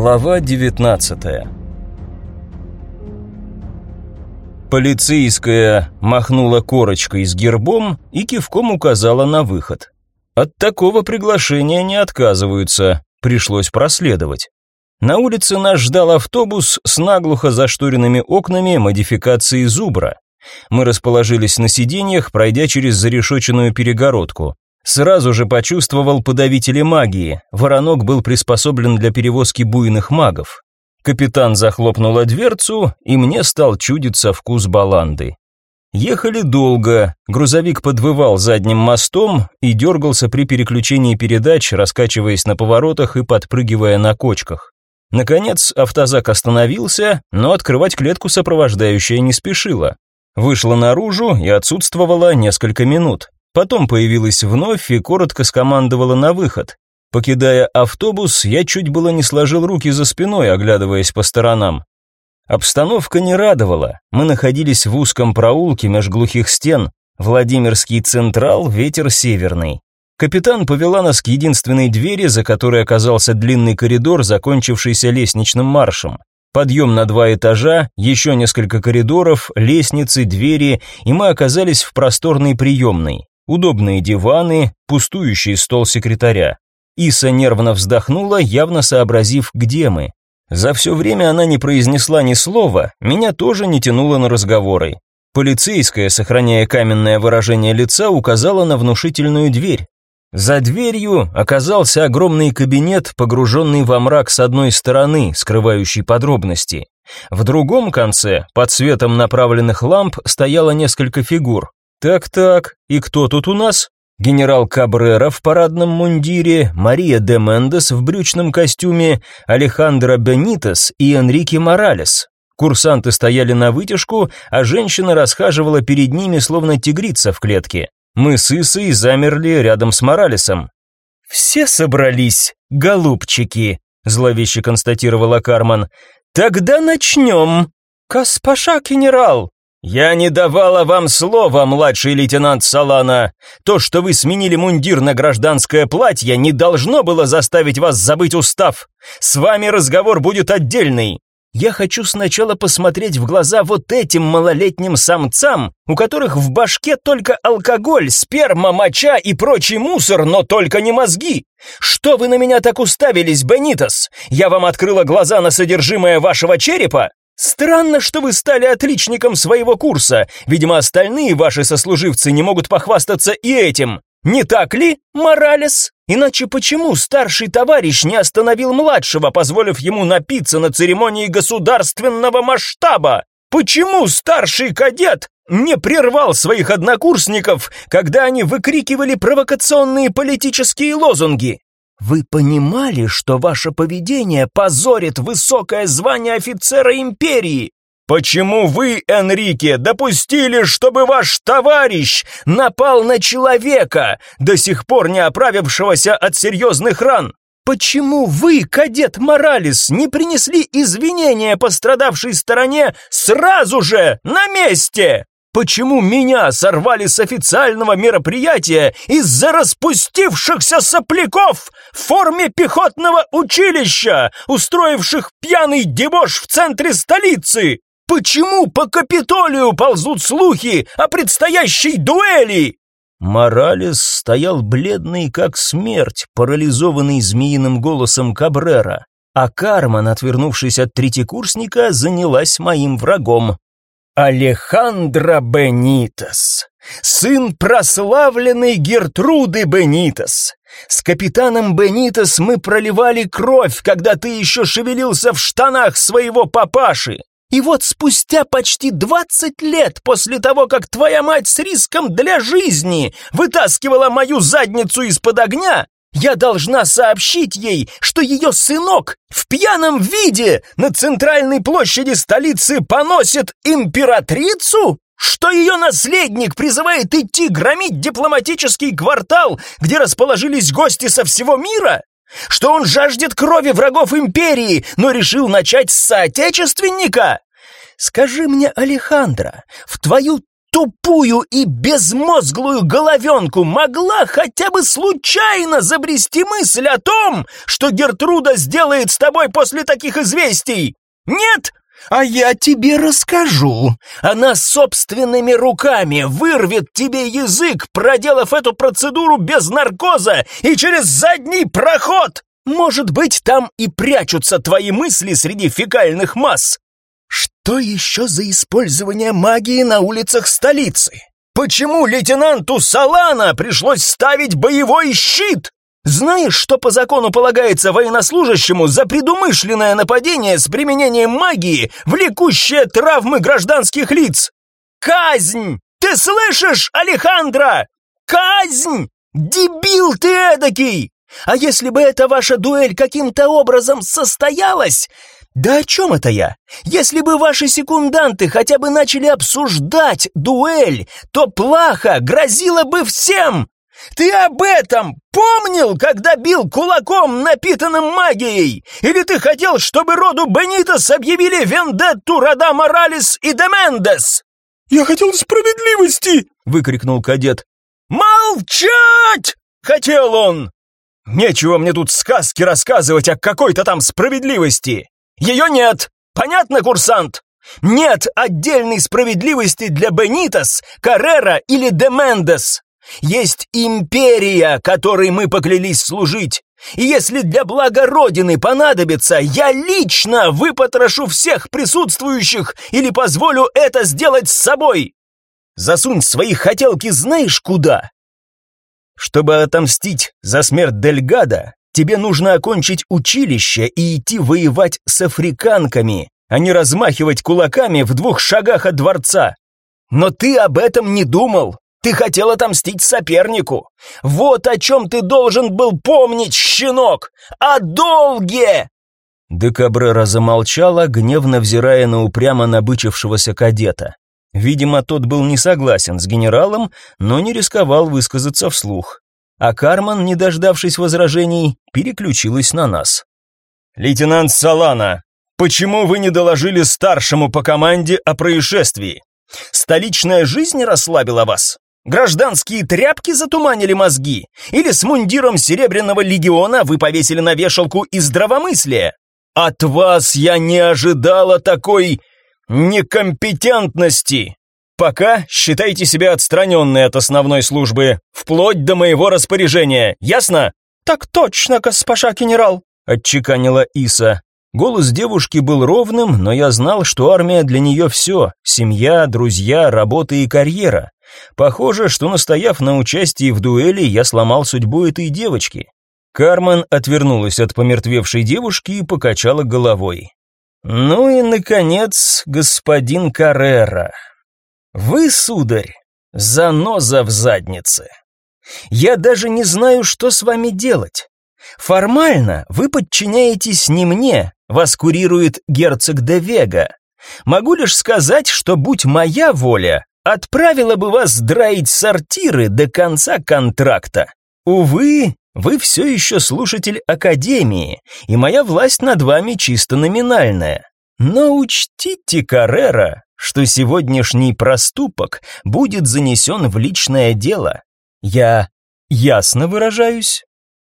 Глава 19 Полицейская махнула корочкой с гербом и кивком указала на выход. От такого приглашения не отказываются, пришлось проследовать. На улице нас ждал автобус с наглухо зашторенными окнами модификации «Зубра». Мы расположились на сиденьях, пройдя через зарешоченную перегородку. Сразу же почувствовал подавители магии. Воронок был приспособлен для перевозки буйных магов. Капитан захлопнула дверцу, и мне стал чудиться вкус баланды. Ехали долго, грузовик подвывал задним мостом и дергался при переключении передач, раскачиваясь на поворотах и подпрыгивая на кочках. Наконец автозак остановился, но открывать клетку сопровождающая не спешила. Вышла наружу и отсутствовала несколько минут. Потом появилась вновь и коротко скомандовала на выход. Покидая автобус, я чуть было не сложил руки за спиной, оглядываясь по сторонам. Обстановка не радовала. Мы находились в узком проулке меж глухих стен. Владимирский Централ, ветер северный. Капитан повела нас к единственной двери, за которой оказался длинный коридор, закончившийся лестничным маршем. Подъем на два этажа, еще несколько коридоров, лестницы, двери, и мы оказались в просторной приемной. Удобные диваны, пустующий стол секретаря. Иса нервно вздохнула, явно сообразив, где мы. За все время она не произнесла ни слова, меня тоже не тянуло на разговоры. Полицейская, сохраняя каменное выражение лица, указала на внушительную дверь. За дверью оказался огромный кабинет, погруженный во мрак с одной стороны, скрывающий подробности. В другом конце, под светом направленных ламп, стояло несколько фигур. Так-так, и кто тут у нас? Генерал Кабрера в парадном мундире, Мария де Мендес в брючном костюме, Алехандро Бенитес и Энрике Моралес. Курсанты стояли на вытяжку, а женщина расхаживала перед ними, словно тигрица в клетке. Мы с Исой замерли рядом с Моралесом. «Все собрались, голубчики», — зловеще констатировала Карман. «Тогда начнем. Каспаша, генерал!» «Я не давала вам слова, младший лейтенант Салана. То, что вы сменили мундир на гражданское платье, не должно было заставить вас забыть устав. С вами разговор будет отдельный. Я хочу сначала посмотреть в глаза вот этим малолетним самцам, у которых в башке только алкоголь, сперма, моча и прочий мусор, но только не мозги. Что вы на меня так уставились, Бенитос? Я вам открыла глаза на содержимое вашего черепа? Странно, что вы стали отличником своего курса. Видимо, остальные ваши сослуживцы не могут похвастаться и этим. Не так ли, Моралес? Иначе почему старший товарищ не остановил младшего, позволив ему напиться на церемонии государственного масштаба? Почему старший кадет не прервал своих однокурсников, когда они выкрикивали провокационные политические лозунги? Вы понимали, что ваше поведение позорит высокое звание офицера империи? Почему вы, Энрике, допустили, чтобы ваш товарищ напал на человека, до сих пор не оправившегося от серьезных ран? Почему вы, кадет Моралес, не принесли извинения пострадавшей стороне сразу же, на месте? Почему меня сорвали с официального мероприятия из-за распустившихся сопляков в форме пехотного училища, устроивших пьяный дебош в центре столицы? Почему по Капитолию ползут слухи о предстоящей дуэли? Моралес стоял бледный, как смерть, парализованный змеиным голосом Кабрера, а Карман, отвернувшись от третьекурсника, занялась моим врагом. Алехандро Бенитос, сын прославленной Гертруды Бенитос. С капитаном Бенитос мы проливали кровь, когда ты еще шевелился в штанах своего папаши. И вот спустя почти двадцать лет после того, как твоя мать с риском для жизни вытаскивала мою задницу из-под огня, я должна сообщить ей, что ее сынок в пьяном виде на центральной площади столицы поносит императрицу? Что ее наследник призывает идти громить дипломатический квартал, где расположились гости со всего мира? Что он жаждет крови врагов империи, но решил начать с соотечественника? Скажи мне, Алехандро, в твою тупую и безмозглую головенку могла хотя бы случайно забрести мысль о том, что Гертруда сделает с тобой после таких известий? Нет? А я тебе расскажу. Она собственными руками вырвет тебе язык, проделав эту процедуру без наркоза и через задний проход. Может быть, там и прячутся твои мысли среди фекальных масс. Что еще за использование магии на улицах столицы? Почему лейтенанту Салана пришлось ставить боевой щит? Знаешь, что по закону полагается военнослужащему за предумышленное нападение с применением магии, влекущее травмы гражданских лиц? Казнь! Ты слышишь, Алехандро? Казнь! Дебил ты эдакий! А если бы эта ваша дуэль каким-то образом состоялась, да о чем это я? Если бы ваши секунданты хотя бы начали обсуждать дуэль, то плохо грозило бы всем. Ты об этом помнил, когда бил кулаком, напитанным магией? Или ты хотел, чтобы роду Бенитос объявили вендетту рода Моралес и Демендес? Я хотел справедливости, выкрикнул кадет. Молчать! Хотел он. Нечего мне тут сказки рассказывать о какой-то там справедливости. Ее нет! Понятно, курсант? Нет отдельной справедливости для Бенитос, Каррера или Демендес. Есть империя, которой мы поклялись служить. И если для блага Родины понадобится, я лично выпотрошу всех присутствующих или позволю это сделать с собой. Засунь свои хотелки знаешь куда. Чтобы отомстить за смерть Дельгада, Тебе нужно окончить училище и идти воевать с африканками, а не размахивать кулаками в двух шагах от дворца. Но ты об этом не думал. Ты хотел отомстить сопернику. Вот о чем ты должен был помнить, щенок! О долге!» Декабрера замолчала, гневно взирая на упрямо набычившегося кадета. Видимо, тот был не согласен с генералом, но не рисковал высказаться вслух а Карман, не дождавшись возражений, переключилась на нас. «Лейтенант Салана, почему вы не доложили старшему по команде о происшествии? Столичная жизнь расслабила вас? Гражданские тряпки затуманили мозги? Или с мундиром Серебряного легиона вы повесили на вешалку из здравомыслия? От вас я не ожидала такой некомпетентности!» Пока считайте себя отстраненной от основной службы, вплоть до моего распоряжения, ясно? Так точно, госпожа генерал, отчеканила Иса. Голос девушки был ровным, но я знал, что армия для нее все – семья, друзья, работа и карьера. Похоже, что настояв на участии в дуэли, я сломал судьбу этой девочки. Кармен отвернулась от помертвевшей девушки и покачала головой. «Ну и, наконец, господин Каррера. Вы, сударь, заноза в заднице. Я даже не знаю, что с вами делать. Формально вы подчиняетесь не мне, вас курирует герцог де Вега. Могу лишь сказать, что будь моя воля, отправила бы вас драить сортиры до конца контракта. Увы, вы все еще слушатель Академии, и моя власть над вами чисто номинальная. Но учтите, Каррера, что сегодняшний проступок будет занесен в личное дело. Я ясно выражаюсь?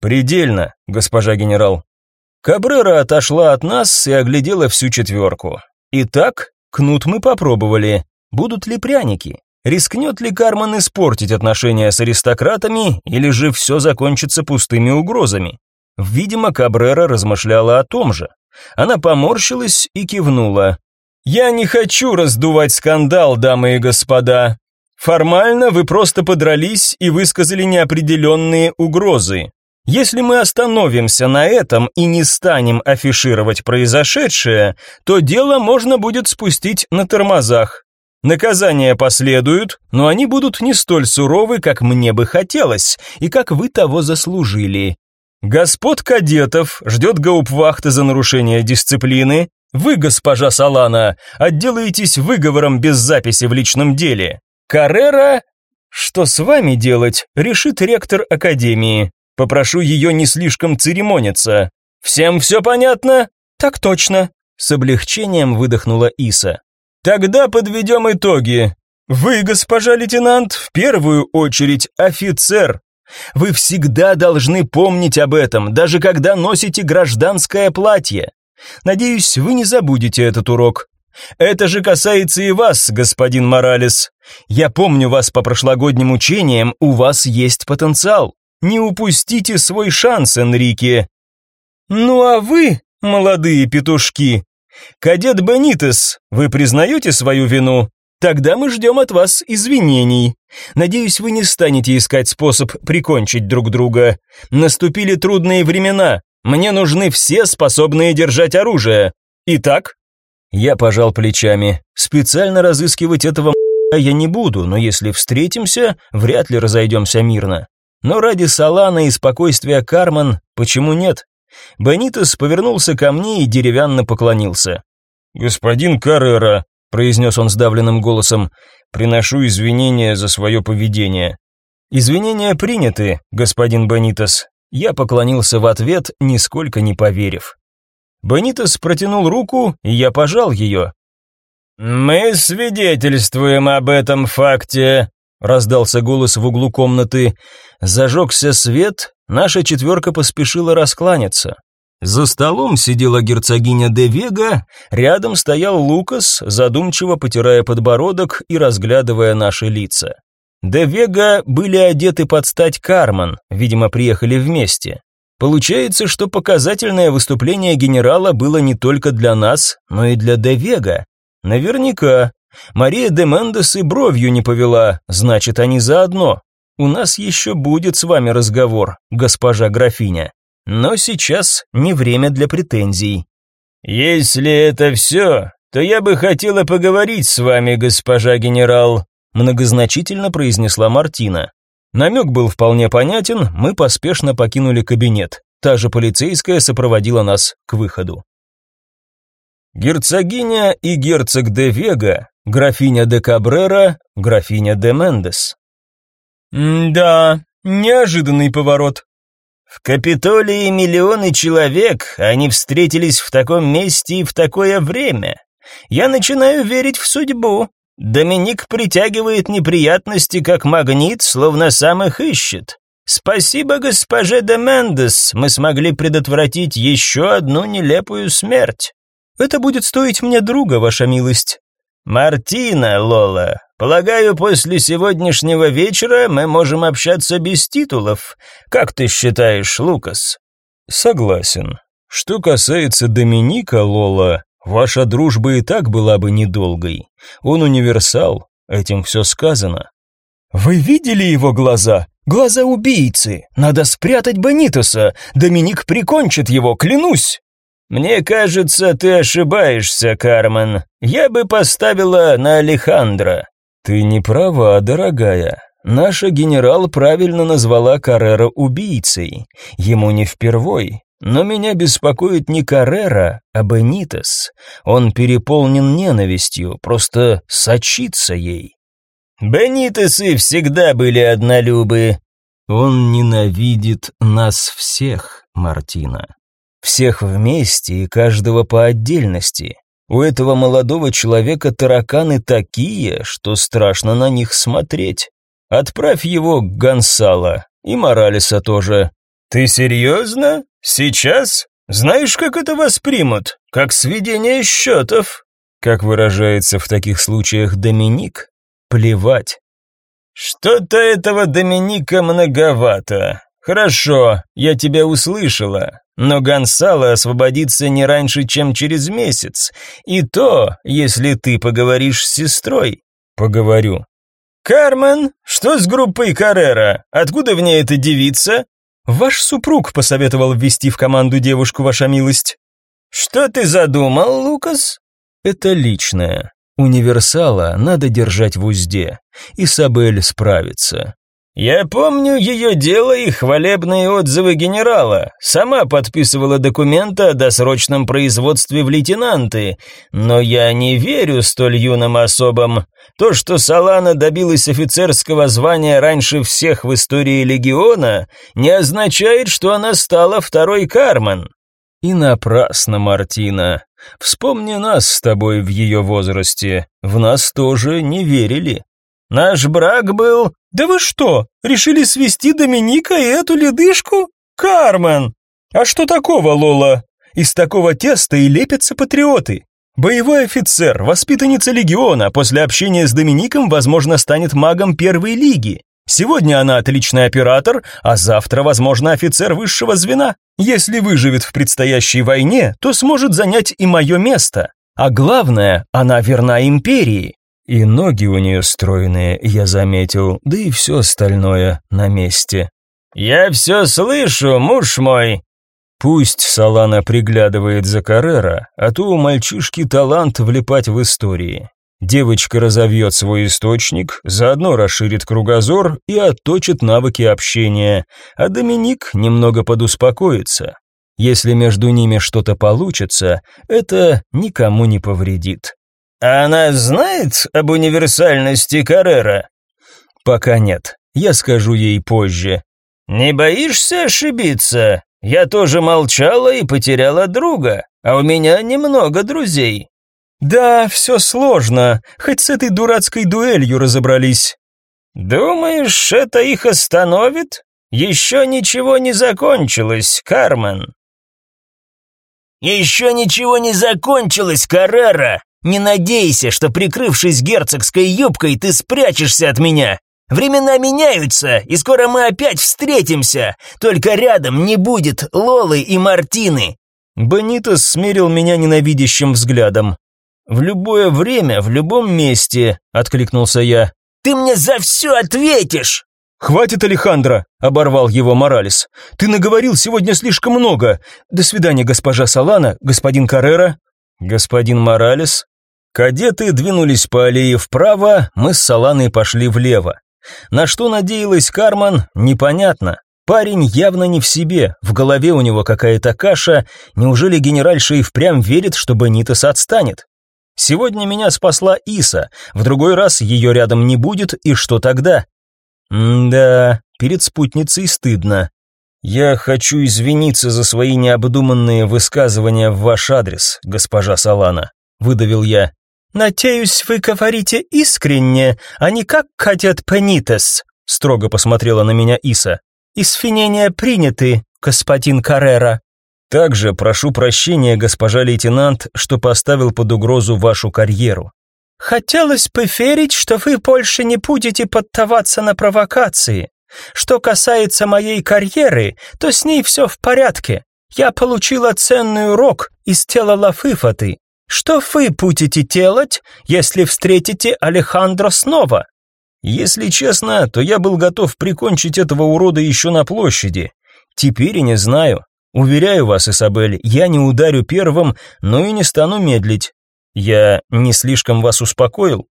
Предельно, госпожа генерал. Кабрера отошла от нас и оглядела всю четверку. Итак, кнут мы попробовали. Будут ли пряники? Рискнет ли Карман испортить отношения с аристократами, или же все закончится пустыми угрозами? Видимо, Кабрера размышляла о том же. Она поморщилась и кивнула. Я не хочу раздувать скандал, дамы и господа. Формально вы просто подрались и высказали неопределенные угрозы. Если мы остановимся на этом и не станем афишировать произошедшее, то дело можно будет спустить на тормозах. Наказания последуют, но они будут не столь суровы, как мне бы хотелось, и как вы того заслужили. Господ кадетов ждет гауптвахта за нарушение дисциплины, вы, госпожа Салана, отделаетесь выговором без записи в личном деле. Каррера, что с вами делать, решит ректор академии. Попрошу ее не слишком церемониться. Всем все понятно? Так точно. С облегчением выдохнула Иса. Тогда подведем итоги. Вы, госпожа лейтенант, в первую очередь офицер. Вы всегда должны помнить об этом, даже когда носите гражданское платье. Надеюсь, вы не забудете этот урок. Это же касается и вас, господин Моралес. Я помню вас по прошлогодним учениям, у вас есть потенциал. Не упустите свой шанс, Энрике. Ну а вы, молодые петушки, кадет Бенитес, вы признаете свою вину? Тогда мы ждем от вас извинений. Надеюсь, вы не станете искать способ прикончить друг друга. Наступили трудные времена. Мне нужны все способные держать оружие. Итак, я пожал плечами. Специально разыскивать этого я не буду, но если встретимся, вряд ли разойдемся мирно. Но ради Салана и спокойствия Карман, почему нет? Бенитес повернулся ко мне и деревянно поклонился. «Господин Каррера», — произнес он сдавленным голосом, — «приношу извинения за свое поведение». «Извинения приняты, господин Бенитес». Я поклонился в ответ, нисколько не поверив. Бенитес протянул руку, и я пожал ее. «Мы свидетельствуем об этом факте», — раздался голос в углу комнаты. Зажегся свет, наша четверка поспешила раскланяться. За столом сидела герцогиня де Вега, рядом стоял Лукас, задумчиво потирая подбородок и разглядывая наши лица. Де Вега были одеты под стать Карман, видимо, приехали вместе. Получается, что показательное выступление генерала было не только для нас, но и для Де Вега. Наверняка. Мария де Мендес и бровью не повела, значит, они заодно. У нас еще будет с вами разговор, госпожа графиня. Но сейчас не время для претензий. Если это все, то я бы хотела поговорить с вами, госпожа генерал, многозначительно произнесла Мартина. Намек был вполне понятен, мы поспешно покинули кабинет. Та же полицейская сопроводила нас к выходу. Герцогиня и герцог де Вега, графиня де Кабрера, графиня де Мендес. «Да, неожиданный поворот», в Капитолии миллионы человек, они встретились в таком месте и в такое время. Я начинаю верить в судьбу. Доминик притягивает неприятности как магнит, словно сам их ищет. Спасибо госпоже де Мендес, мы смогли предотвратить еще одну нелепую смерть. Это будет стоить мне друга, ваша милость. Мартина, Лола, полагаю, после сегодняшнего вечера мы можем общаться без титулов. Как ты считаешь, Лукас? Согласен. Что касается Доминика, Лола, Ваша дружба и так была бы недолгой. Он универсал, этим все сказано. Вы видели его глаза? Глаза убийцы. Надо спрятать Бенитоса. Доминик прикончит его, клянусь. Мне кажется, ты ошибаешься, Кармен. Я бы поставила на Алехандро. Ты не права, дорогая. Наша генерал правильно назвала Каррера убийцей. Ему не впервой. Но меня беспокоит не Каррера, а Бенитес. Он переполнен ненавистью, просто сочится ей. Бенитесы всегда были однолюбы. Он ненавидит нас всех, Мартина. Всех вместе и каждого по отдельности. У этого молодого человека тараканы такие, что страшно на них смотреть. Отправь его к Гонсало, и Моралеса тоже. Ты серьезно? Сейчас? Знаешь, как это воспримут? Как сведение счетов. Как выражается в таких случаях Доминик, плевать. Что-то этого Доминика многовато. Хорошо, я тебя услышала, но Гонсало освободится не раньше, чем через месяц. И то, если ты поговоришь с сестрой. Поговорю. Кармен, что с группой Каррера? Откуда в ней эта девица? Ваш супруг посоветовал ввести в команду девушку, ваша милость. Что ты задумал, Лукас? Это личное. Универсала надо держать в узде. Исабель справится. Я помню ее дело и хвалебные отзывы генерала. Сама подписывала документы о досрочном производстве в лейтенанты, но я не верю столь юным особам. То, что Салана добилась офицерского звания раньше всех в истории легиона, не означает, что она стала второй Кармен. И напрасно, Мартина. Вспомни нас с тобой в ее возрасте. В нас тоже не верили. Наш брак был...» «Да вы что, решили свести Доминика и эту ледышку? Кармен! А что такого, Лола? Из такого теста и лепятся патриоты. Боевой офицер, воспитанница легиона, после общения с Домиником, возможно, станет магом первой лиги. Сегодня она отличный оператор, а завтра, возможно, офицер высшего звена. Если выживет в предстоящей войне, то сможет занять и мое место. А главное, она верна империи. И ноги у нее стройные, я заметил, да и все остальное на месте. «Я все слышу, муж мой!» Пусть Салана приглядывает за Каррера, а то у мальчишки талант влипать в истории. Девочка разовьет свой источник, заодно расширит кругозор и отточит навыки общения, а Доминик немного подуспокоится. Если между ними что-то получится, это никому не повредит. А она знает об универсальности Каррера? Пока нет. Я скажу ей позже. Не боишься ошибиться? Я тоже молчала и потеряла друга, а у меня немного друзей. Да, все сложно, хоть с этой дурацкой дуэлью разобрались. Думаешь, это их остановит? Еще ничего не закончилось, Кармен. Еще ничего не закончилось, Каррера. Не надейся, что прикрывшись герцогской юбкой, ты спрячешься от меня. Времена меняются, и скоро мы опять встретимся, только рядом не будет Лолы и Мартины». Бонитос смерил меня ненавидящим взглядом. «В любое время, в любом месте», — откликнулся я. «Ты мне за все ответишь!» «Хватит, Алехандро!» — оборвал его Моралес. «Ты наговорил сегодня слишком много. До свидания, госпожа Салана, господин Каррера». «Господин Моралес?» Кадеты двинулись по аллее вправо, мы с Саланой пошли влево. На что надеялась Карман, непонятно. Парень явно не в себе, в голове у него какая-то каша. Неужели генеральша и впрямь верит, что Бенитос отстанет? Сегодня меня спасла Иса, в другой раз ее рядом не будет, и что тогда? М-да, перед спутницей стыдно. Я хочу извиниться за свои необдуманные высказывания в ваш адрес, госпожа Салана, выдавил я. «Надеюсь, вы говорите искренне, а не как хотят Пенитес», строго посмотрела на меня Иса. «Извинения приняты, господин Каррера». «Также прошу прощения, госпожа лейтенант, что поставил под угрозу вашу карьеру». «Хотелось бы верить, что вы больше не будете поддаваться на провокации. Что касается моей карьеры, то с ней все в порядке. Я получила ценный урок и сделала выводы. Что вы будете делать, если встретите Алехандро снова? Если честно, то я был готов прикончить этого урода еще на площади. Теперь и не знаю. Уверяю вас, Исабель, я не ударю первым, но и не стану медлить. Я не слишком вас успокоил?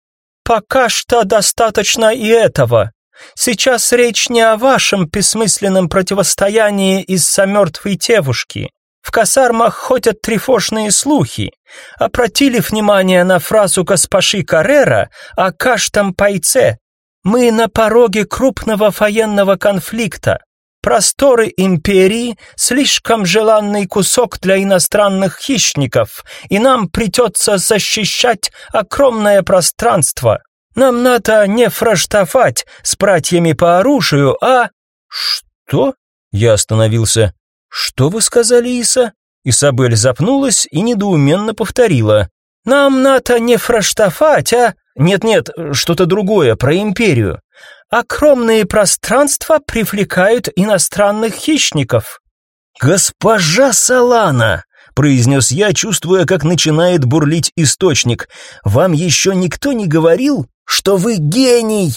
Пока что достаточно и этого. Сейчас речь не о вашем бессмысленном противостоянии из-за мертвой девушки. В косармах ходят тревожные слухи. Обратили внимание на фразу госпожи Каррера о каждом пайце. Мы на пороге крупного военного конфликта. Просторы империи – слишком желанный кусок для иностранных хищников, и нам придется защищать огромное пространство. Нам надо не фраштовать с братьями по оружию, а... Что? Я остановился. «Что вы сказали, Иса?» Исабель запнулась и недоуменно повторила. «Нам надо не фраштафать, а...» «Нет-нет, что-то другое, про империю. Огромные пространства привлекают иностранных хищников». «Госпожа Салана!» произнес я, чувствуя, как начинает бурлить источник. «Вам еще никто не говорил, что вы гений?»